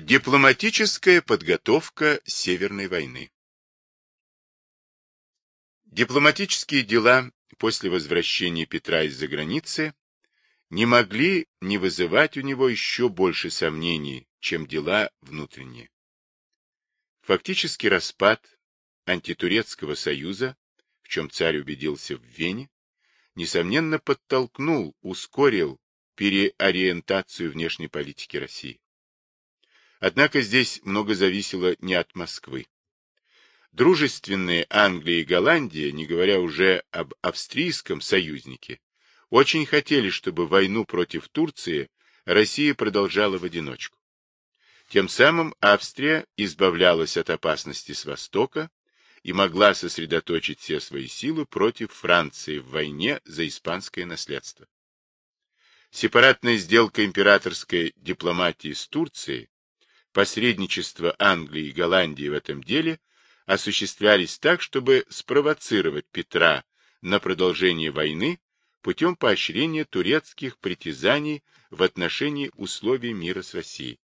Дипломатическая подготовка Северной войны Дипломатические дела после возвращения Петра из-за границы не могли не вызывать у него еще больше сомнений, чем дела внутренние. Фактически распад антитурецкого союза, в чем царь убедился в Вене, несомненно подтолкнул, ускорил переориентацию внешней политики России. Однако здесь много зависело не от Москвы. Дружественные Англия и Голландия, не говоря уже об австрийском союзнике, очень хотели, чтобы войну против Турции Россия продолжала в одиночку. Тем самым Австрия избавлялась от опасности с востока и могла сосредоточить все свои силы против Франции в войне за испанское наследство. Сепаратная сделка императорской дипломатии с Турцией посредничество Англии и Голландии в этом деле осуществлялись так, чтобы спровоцировать Петра на продолжение войны путем поощрения турецких притязаний в отношении условий мира с Россией.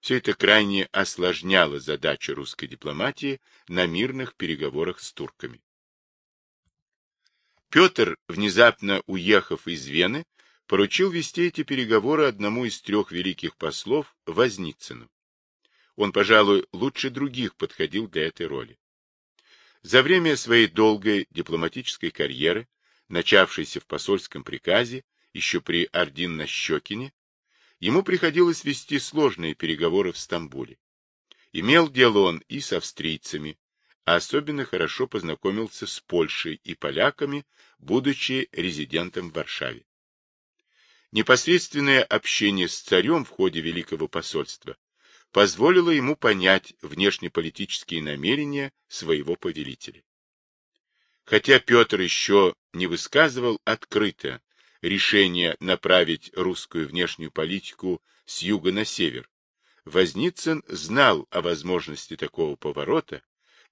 Все это крайне осложняло задачу русской дипломатии на мирных переговорах с турками. Петр, внезапно уехав из Вены, поручил вести эти переговоры одному из трех великих послов, Возницыну. Он, пожалуй, лучше других подходил для этой роли. За время своей долгой дипломатической карьеры, начавшейся в посольском приказе, еще при Ордин-Нащекине, ему приходилось вести сложные переговоры в Стамбуле. Имел дело он и с австрийцами, а особенно хорошо познакомился с Польшей и поляками, будучи резидентом в Варшаве. Непосредственное общение с царем в ходе Великого посольства позволило ему понять внешнеполитические намерения своего повелителя. Хотя Петр еще не высказывал открыто решение направить русскую внешнюю политику с юга на север, Возницын знал о возможности такого поворота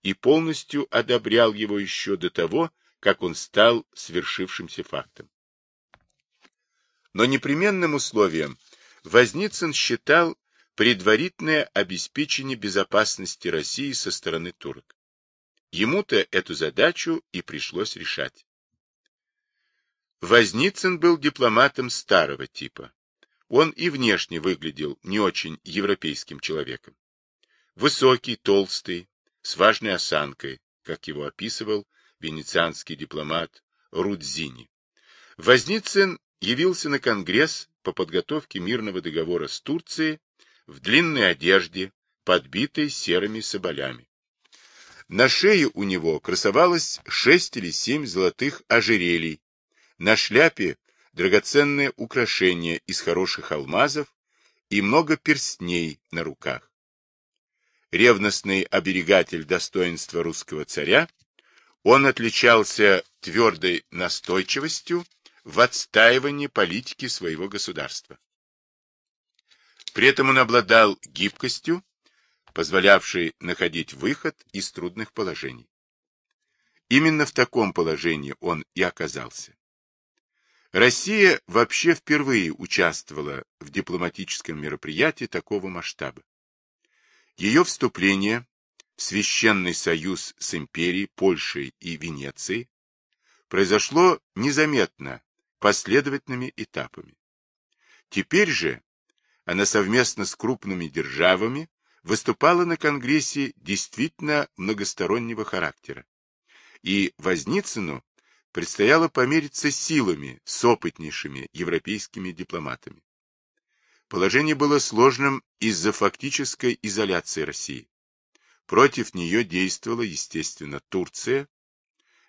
и полностью одобрял его еще до того, как он стал свершившимся фактом. Но непременным условием Возницын считал предварительное обеспечение безопасности России со стороны турок. Ему-то эту задачу и пришлось решать. Возницын был дипломатом старого типа. Он и внешне выглядел не очень европейским человеком. Высокий, толстый, с важной осанкой, как его описывал венецианский дипломат Рудзини. Возницын явился на Конгресс по подготовке мирного договора с Турцией в длинной одежде, подбитой серыми соболями. На шее у него красовалось шесть или семь золотых ожерелий, на шляпе драгоценные украшения из хороших алмазов и много перстней на руках. Ревностный оберегатель достоинства русского царя, он отличался твердой настойчивостью в отстаивании политики своего государства. При этом он обладал гибкостью, позволявшей находить выход из трудных положений. Именно в таком положении он и оказался. Россия вообще впервые участвовала в дипломатическом мероприятии такого масштаба. Ее вступление в Священный союз с империей, Польшей и Венецией произошло незаметно последовательными этапами. Теперь же она совместно с крупными державами выступала на Конгрессе действительно многостороннего характера. И Возницыну предстояло помериться силами с опытнейшими европейскими дипломатами. Положение было сложным из-за фактической изоляции России. Против нее действовала, естественно, Турция,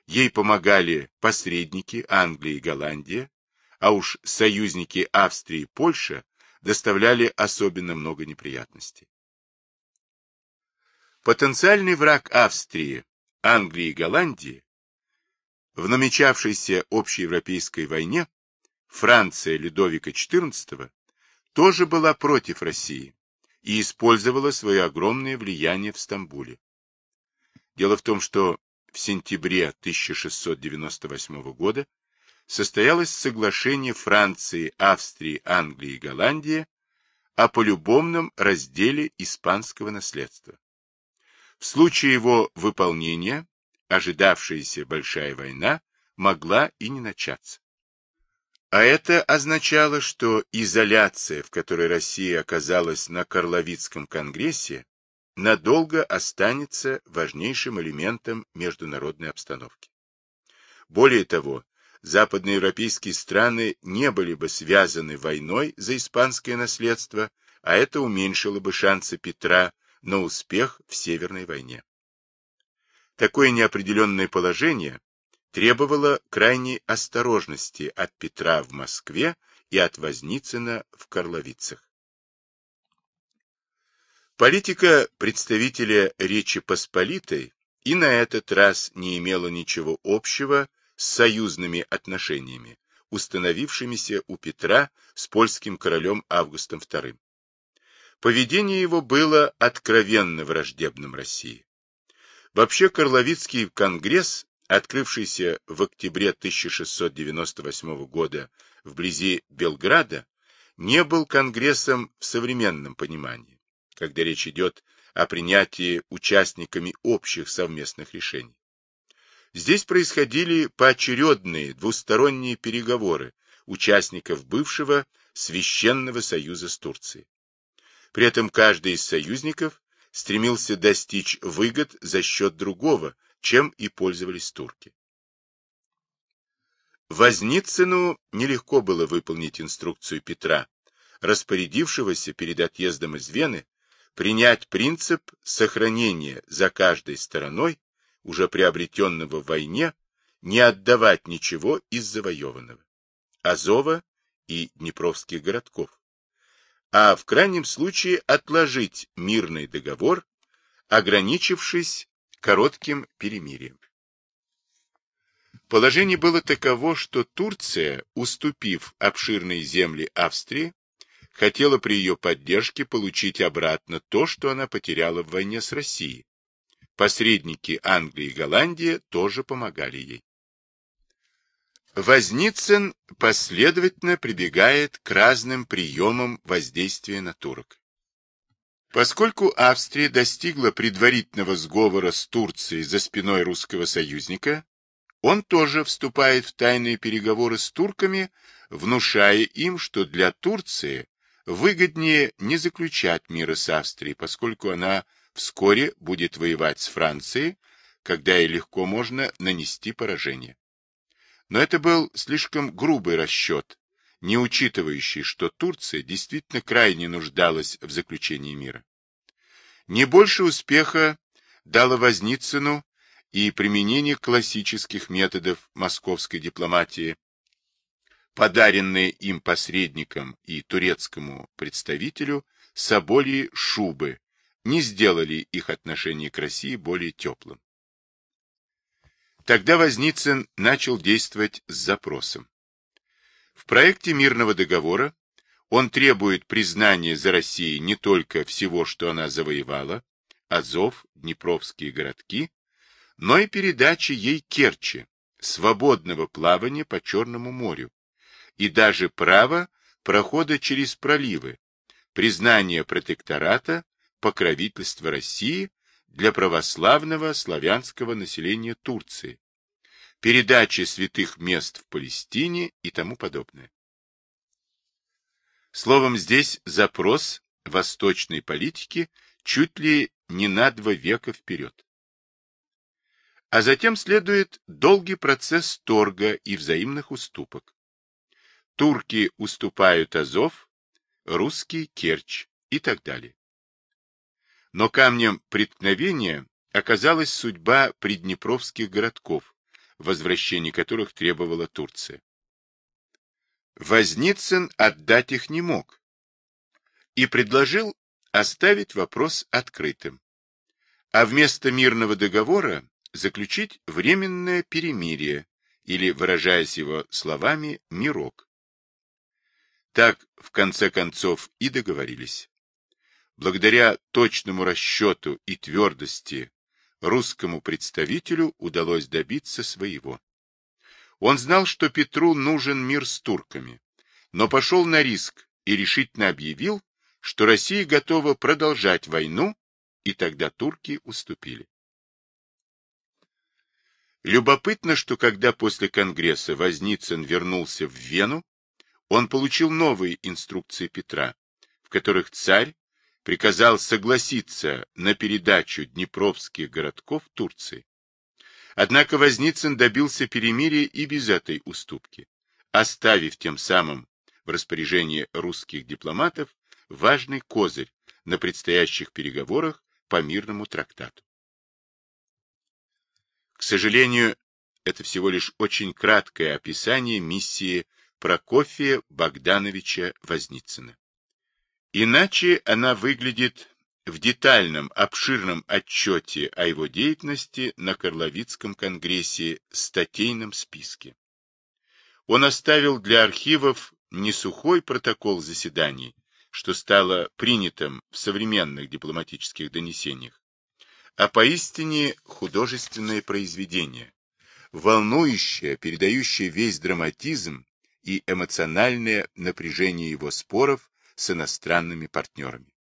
Ей помогали посредники Англии и Голландия, а уж союзники Австрии и Польша доставляли особенно много неприятностей. Потенциальный враг Австрии, Англии и Голландии в намечавшейся общеевропейской войне Франция Людовика XIV тоже была против России и использовала свое огромное влияние в Стамбуле. Дело в том, что в сентябре 1698 года состоялось соглашение Франции, Австрии, Англии и Голландии о полюбовном разделе испанского наследства. В случае его выполнения ожидавшаяся большая война могла и не начаться. А это означало, что изоляция, в которой Россия оказалась на Карловицком конгрессе, надолго останется важнейшим элементом международной обстановки. Более того, западноевропейские страны не были бы связаны войной за испанское наследство, а это уменьшило бы шансы Петра на успех в Северной войне. Такое неопределенное положение требовало крайней осторожности от Петра в Москве и от Возницына в Карловицах. Политика представителя Речи Посполитой и на этот раз не имела ничего общего с союзными отношениями, установившимися у Петра с польским королем Августом II. Поведение его было откровенно враждебным России. Вообще Карловицкий конгресс, открывшийся в октябре 1698 года вблизи Белграда, не был конгрессом в современном понимании, когда речь идет о принятии участниками общих совместных решений. Здесь происходили поочередные двусторонние переговоры участников бывшего Священного Союза с Турцией. При этом каждый из союзников стремился достичь выгод за счет другого, чем и пользовались турки. Возницыну нелегко было выполнить инструкцию Петра, распорядившегося перед отъездом из Вены принять принцип сохранения за каждой стороной, уже приобретенного в войне, не отдавать ничего из завоеванного, Азова и Днепровских городков а в крайнем случае отложить мирный договор, ограничившись коротким перемирием. Положение было таково, что Турция, уступив обширные земли Австрии, хотела при ее поддержке получить обратно то, что она потеряла в войне с Россией. Посредники Англии и Голландия тоже помогали ей. Возницын последовательно прибегает к разным приемам воздействия на турок. Поскольку Австрия достигла предварительного сговора с Турцией за спиной русского союзника, он тоже вступает в тайные переговоры с турками, внушая им, что для Турции выгоднее не заключать мира с Австрией, поскольку она вскоре будет воевать с Францией, когда ей легко можно нанести поражение. Но это был слишком грубый расчет, не учитывающий, что Турция действительно крайне нуждалась в заключении мира. Не больше успеха дало Возницыну и применение классических методов московской дипломатии, подаренные им посредникам и турецкому представителю соболи шубы, не сделали их отношение к России более теплым. Тогда Возницын начал действовать с запросом. В проекте мирного договора он требует признания за Россией не только всего, что она завоевала, Азов, Днепровские городки, но и передачи ей Керчи, свободного плавания по Черному морю, и даже право прохода через проливы, признание протектората, покровительства России для православного славянского населения Турции, передачи святых мест в Палестине и тому подобное. Словом, здесь запрос восточной политики чуть ли не на два века вперед. А затем следует долгий процесс торга и взаимных уступок. Турки уступают Азов, русские – Керчь и так далее но камнем преткновения оказалась судьба приднепровских городков, возвращение которых требовала Турция. Возницын отдать их не мог и предложил оставить вопрос открытым, а вместо мирного договора заключить временное перемирие или, выражаясь его словами, мирок. Так, в конце концов, и договорились. Благодаря точному расчету и твердости русскому представителю удалось добиться своего. Он знал, что Петру нужен мир с турками, но пошел на риск и решительно объявил, что Россия готова продолжать войну, и тогда турки уступили. Любопытно, что когда после Конгресса Возницын вернулся в Вену, он получил новые инструкции Петра, в которых царь приказал согласиться на передачу днепровских городков Турции. Однако Возницын добился перемирия и без этой уступки, оставив тем самым в распоряжении русских дипломатов важный козырь на предстоящих переговорах по мирному трактату. К сожалению, это всего лишь очень краткое описание миссии Прокофия Богдановича Возницына. Иначе она выглядит в детальном, обширном отчете о его деятельности на Карловицком конгрессе статейном списке. Он оставил для архивов не сухой протокол заседаний, что стало принятым в современных дипломатических донесениях, а поистине художественное произведение, волнующее, передающее весь драматизм и эмоциональное напряжение его споров с иностранными партнерами.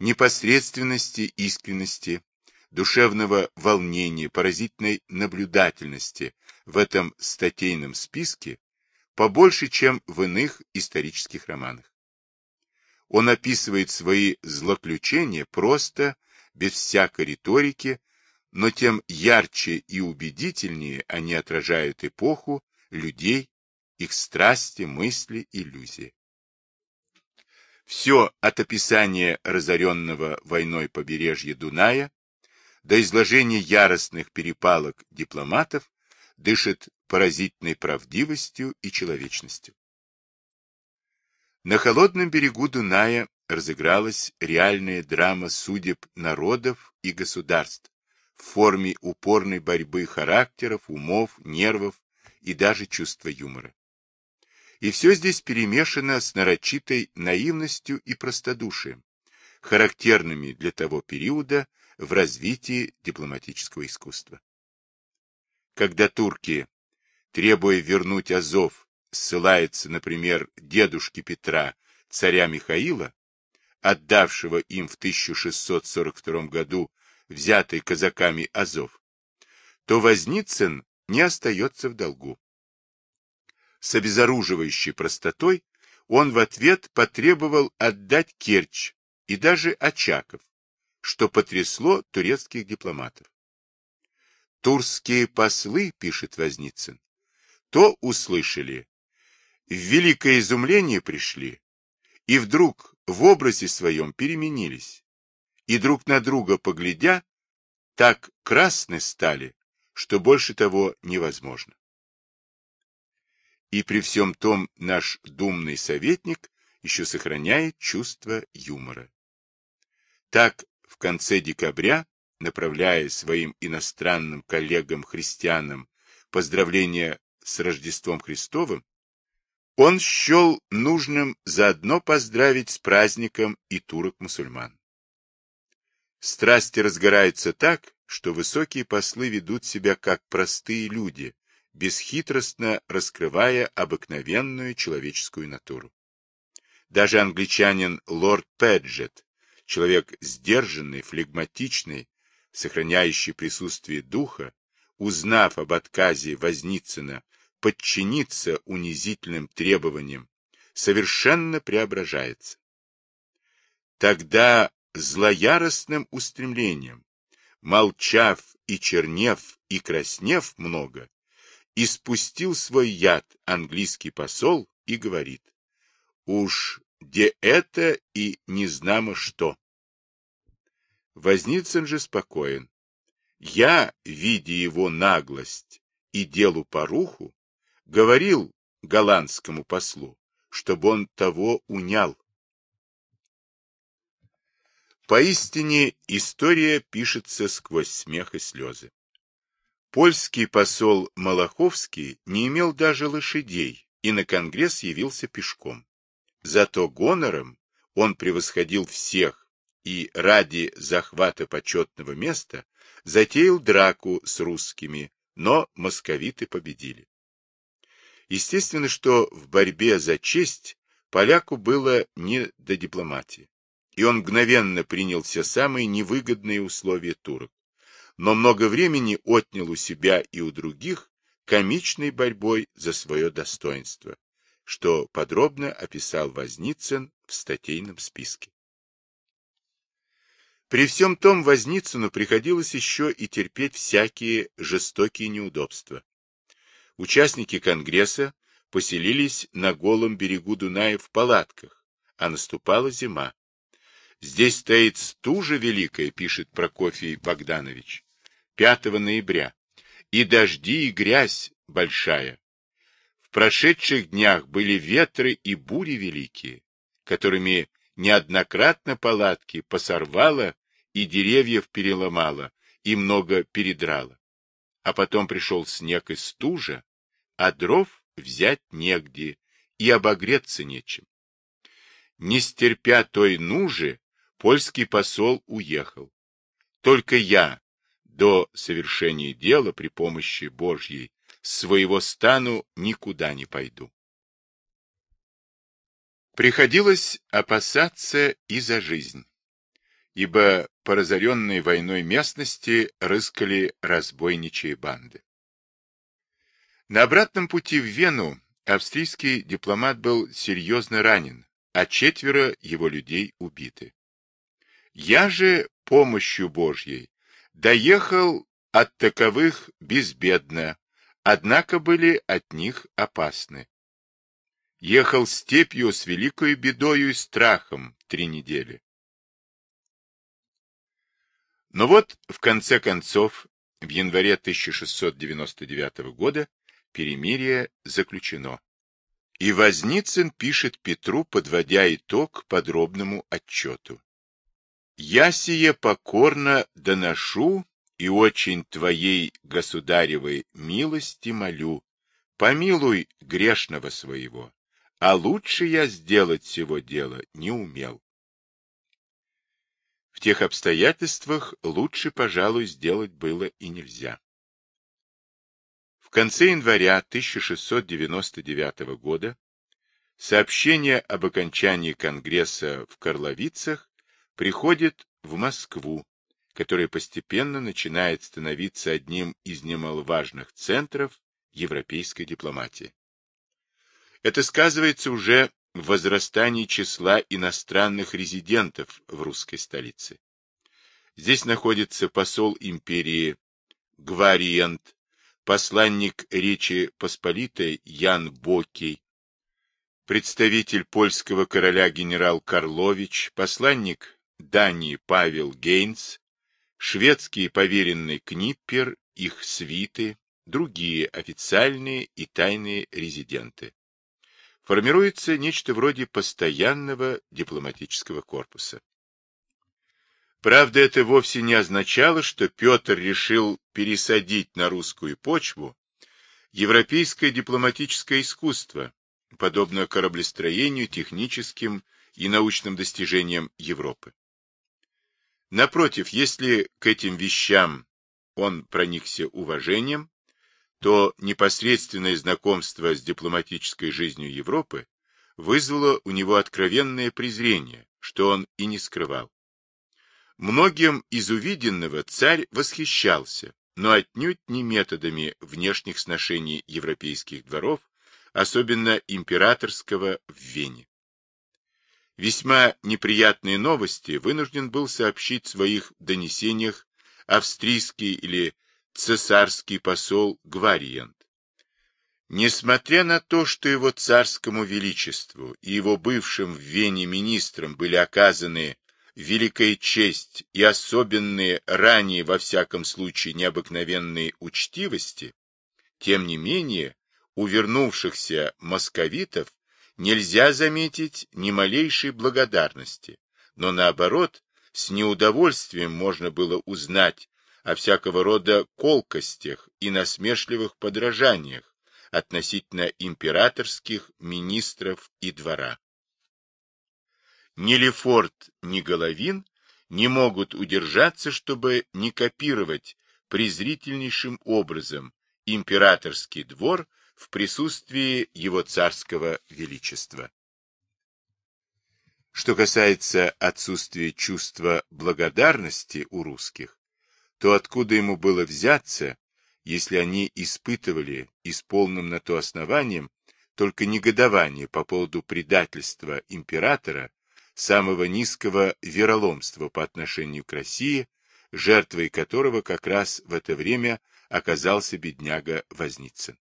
Непосредственности, искренности, душевного волнения, поразительной наблюдательности в этом статейном списке побольше, чем в иных исторических романах. Он описывает свои злоключения просто, без всякой риторики, но тем ярче и убедительнее они отражают эпоху, людей, их страсти, мысли, иллюзии. Все от описания разоренного войной побережья Дуная до изложения яростных перепалок дипломатов дышит поразительной правдивостью и человечностью. На холодном берегу Дуная разыгралась реальная драма судеб народов и государств в форме упорной борьбы характеров, умов, нервов и даже чувства юмора. И все здесь перемешано с нарочитой наивностью и простодушием, характерными для того периода в развитии дипломатического искусства. Когда турки, требуя вернуть Азов, ссылается, например, дедушке Петра, царя Михаила, отдавшего им в 1642 году взятый казаками Азов, то Возницын не остается в долгу. С обезоруживающей простотой он в ответ потребовал отдать Керчь и даже Очаков, что потрясло турецких дипломатов. Турские послы, пишет Возницын, то услышали, в великое изумление пришли, и вдруг в образе своем переменились, и друг на друга поглядя, так красны стали, что больше того невозможно. И при всем том наш думный советник еще сохраняет чувство юмора. Так, в конце декабря, направляя своим иностранным коллегам-христианам поздравления с Рождеством Христовым, он счел нужным заодно поздравить с праздником и турок-мусульман. Страсти разгораются так, что высокие послы ведут себя как простые люди, бесхитростно раскрывая обыкновенную человеческую натуру. Даже англичанин лорд Педжет, человек сдержанный, флегматичный, сохраняющий присутствие духа, узнав об отказе Возницына подчиниться унизительным требованиям, совершенно преображается. Тогда злояростным устремлением, молчав и чернев и краснев много, испустил свой яд английский посол и говорит, уж где это и не знамо что. Возницын же спокоен. Я, видя его наглость и делу поруху, говорил голландскому послу, чтобы он того унял. Поистине история пишется сквозь смех и слезы. Польский посол Малаховский не имел даже лошадей и на конгресс явился пешком. Зато гонором он превосходил всех и ради захвата почетного места затеял драку с русскими, но московиты победили. Естественно, что в борьбе за честь поляку было не до дипломатии, и он мгновенно принял все самые невыгодные условия турок, но много времени отнял у себя и у других комичной борьбой за свое достоинство, что подробно описал Возницын в статейном списке. При всем том Возницыну приходилось еще и терпеть всякие жестокие неудобства. Участники Конгресса поселились на голом берегу Дуная в палатках, а наступала зима. Здесь стоит стужа великая, пишет Прокофий Богданович, 5 ноября, и дожди, и грязь большая. В прошедших днях были ветры и бури великие, которыми неоднократно палатки посорвала и деревьев переломала, и много передрала. А потом пришел снег и стужа, а дров взять негде, и обогреться нечем. Не стерпя той нужи, польский посол уехал. Только я до совершения дела при помощи Божьей своего стану никуда не пойду. Приходилось опасаться и за жизнь, ибо по разоренной войной местности рыскали разбойничьи банды. На обратном пути в Вену австрийский дипломат был серьезно ранен, а четверо его людей убиты. Я же помощью Божьей доехал от таковых безбедно, однако были от них опасны ехал степью с великой бедою и страхом три недели. Но вот, в конце концов, в январе 1699 года перемирие заключено. И Возницын пишет Петру, подводя итог подробному отчету. «Я сие покорно доношу и очень твоей государевой милости молю, помилуй грешного своего, а лучше я сделать всего дела не умел. В тех обстоятельствах лучше, пожалуй, сделать было и нельзя. В конце января 1699 года сообщение об окончании Конгресса в Карловицах приходит в Москву, которая постепенно начинает становиться одним из немаловажных центров европейской дипломатии. Это сказывается уже в возрастании числа иностранных резидентов в русской столице. Здесь находится посол империи Гвариент, посланник Речи Посполитой Ян Бокий, представитель польского короля генерал Карлович, посланник Дании Павел Гейнс, шведский поверенный Книппер, их свиты, другие официальные и тайные резиденты формируется нечто вроде постоянного дипломатического корпуса. Правда, это вовсе не означало, что Петр решил пересадить на русскую почву европейское дипломатическое искусство, подобно кораблестроению, техническим и научным достижениям Европы. Напротив, если к этим вещам он проникся уважением, то непосредственное знакомство с дипломатической жизнью Европы вызвало у него откровенное презрение, что он и не скрывал. Многим из увиденного царь восхищался, но отнюдь не методами внешних сношений европейских дворов, особенно императорского в Вене. Весьма неприятные новости вынужден был сообщить в своих донесениях австрийский или цесарский посол Гвариент. Несмотря на то, что его царскому величеству и его бывшим в Вене министрам были оказаны великая честь и особенные, ранее во всяком случае необыкновенные учтивости, тем не менее у вернувшихся московитов нельзя заметить ни малейшей благодарности, но наоборот, с неудовольствием можно было узнать о всякого рода колкостях и насмешливых подражаниях относительно императорских министров и двора. Ни Лефорт, ни Головин не могут удержаться, чтобы не копировать презрительнейшим образом императорский двор в присутствии его царского величества. Что касается отсутствия чувства благодарности у русских, то откуда ему было взяться, если они испытывали и с полным на то основанием только негодование по поводу предательства императора, самого низкого вероломства по отношению к России, жертвой которого как раз в это время оказался бедняга Возницын.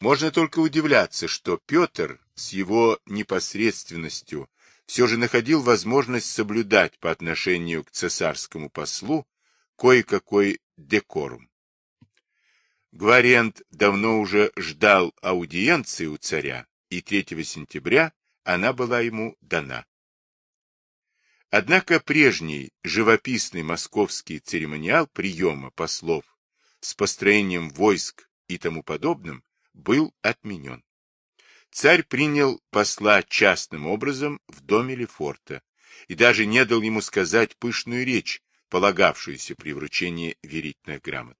Можно только удивляться, что Петр с его непосредственностью все же находил возможность соблюдать по отношению к цесарскому послу кое-какой декорум. Гвариант давно уже ждал аудиенции у царя, и 3 сентября она была ему дана. Однако прежний живописный московский церемониал приема послов с построением войск и тому подобным был отменен. Царь принял посла частным образом в доме Лефорта и даже не дал ему сказать пышную речь, полагавшуюся при вручении верительных грамот.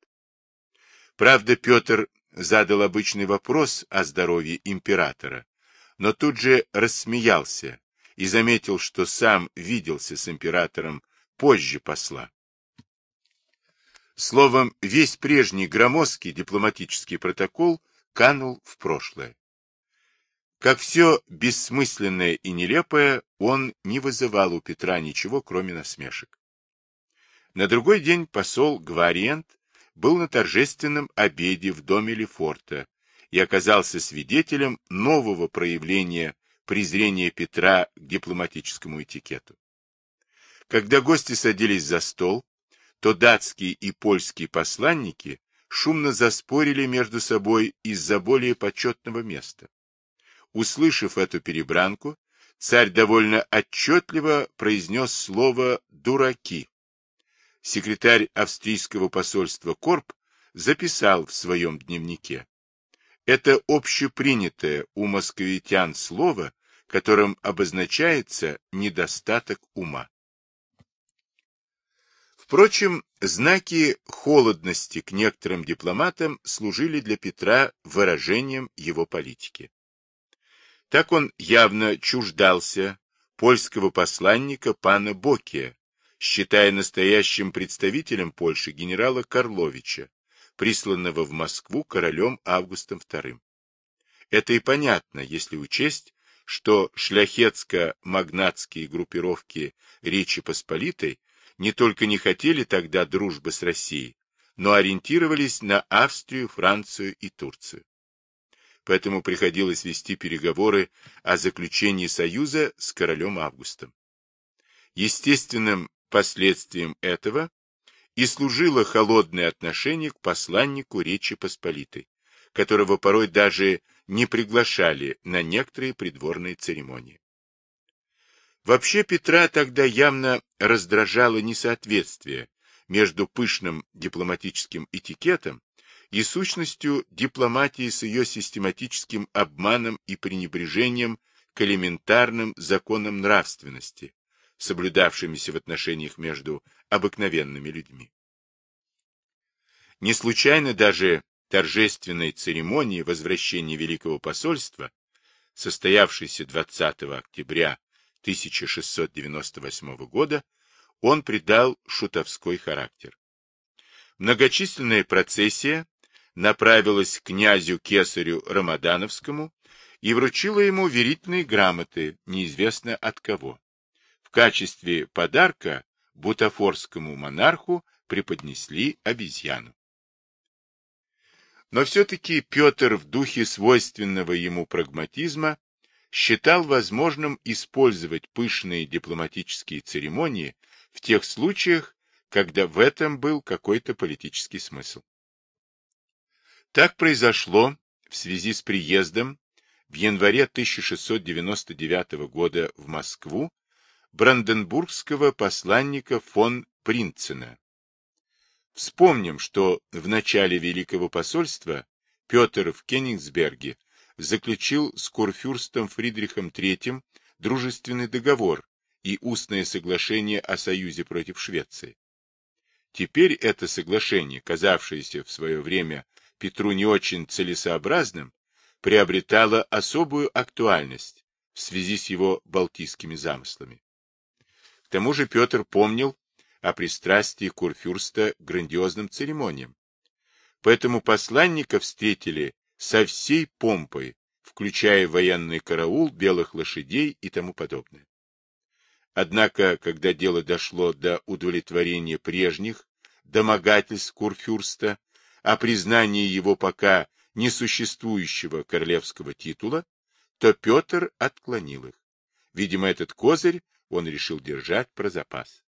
Правда, Петр задал обычный вопрос о здоровье императора, но тут же рассмеялся и заметил, что сам виделся с императором позже посла. Словом, весь прежний громоздкий дипломатический протокол канул в прошлое. Как все бессмысленное и нелепое, он не вызывал у Петра ничего, кроме насмешек. На другой день посол Гвариент был на торжественном обеде в доме Лефорта и оказался свидетелем нового проявления презрения Петра к дипломатическому этикету. Когда гости садились за стол, то датские и польские посланники шумно заспорили между собой из-за более почетного места. Услышав эту перебранку, царь довольно отчетливо произнес слово «дураки». Секретарь австрийского посольства Корп записал в своем дневнике. Это общепринятое у московитян слово, которым обозначается недостаток ума. Впрочем, знаки холодности к некоторым дипломатам служили для Петра выражением его политики. Так он явно чуждался польского посланника пана Бокия, считая настоящим представителем Польши генерала Карловича, присланного в Москву королем Августом II. Это и понятно, если учесть, что шляхетско-магнатские группировки Речи Посполитой не только не хотели тогда дружбы с Россией, но ориентировались на Австрию, Францию и Турцию. Поэтому приходилось вести переговоры о заключении союза с королем Августом. Естественным последствием этого и служило холодное отношение к посланнику Речи Посполитой, которого порой даже не приглашали на некоторые придворные церемонии. Вообще Петра тогда явно раздражало несоответствие между пышным дипломатическим этикетом и сущностью дипломатии с ее систематическим обманом и пренебрежением к элементарным законам нравственности, соблюдавшимися в отношениях между обыкновенными людьми. Не случайно даже торжественной церемонии возвращения Великого посольства, состоявшейся 20 октября 1698 года он придал шутовской характер. Многочисленная процессия направилась к князю Кесарю Рамадановскому и вручила ему верительные грамоты, неизвестно от кого. В качестве подарка бутафорскому монарху преподнесли обезьяну. Но все-таки Петр в духе свойственного ему прагматизма считал возможным использовать пышные дипломатические церемонии в тех случаях, когда в этом был какой-то политический смысл. Так произошло в связи с приездом в январе 1699 года в Москву бранденбургского посланника фон Принцена. Вспомним, что в начале Великого посольства Петр в Кенигсберге заключил с курфюрстом Фридрихом III дружественный договор и устное соглашение о союзе против Швеции. Теперь это соглашение, казавшееся в свое время Петру не очень целесообразным, приобретало особую актуальность в связи с его балтийскими замыслами. К тому же Петр помнил о пристрастии Курфюрста к грандиозным церемониям. Поэтому посланника встретили со всей помпой, включая военный караул, белых лошадей и тому подобное. Однако, когда дело дошло до удовлетворения прежних домогательств Курфюрста о признании его пока несуществующего королевского титула, то Петр отклонил их. Видимо, этот козырь он решил держать про запас.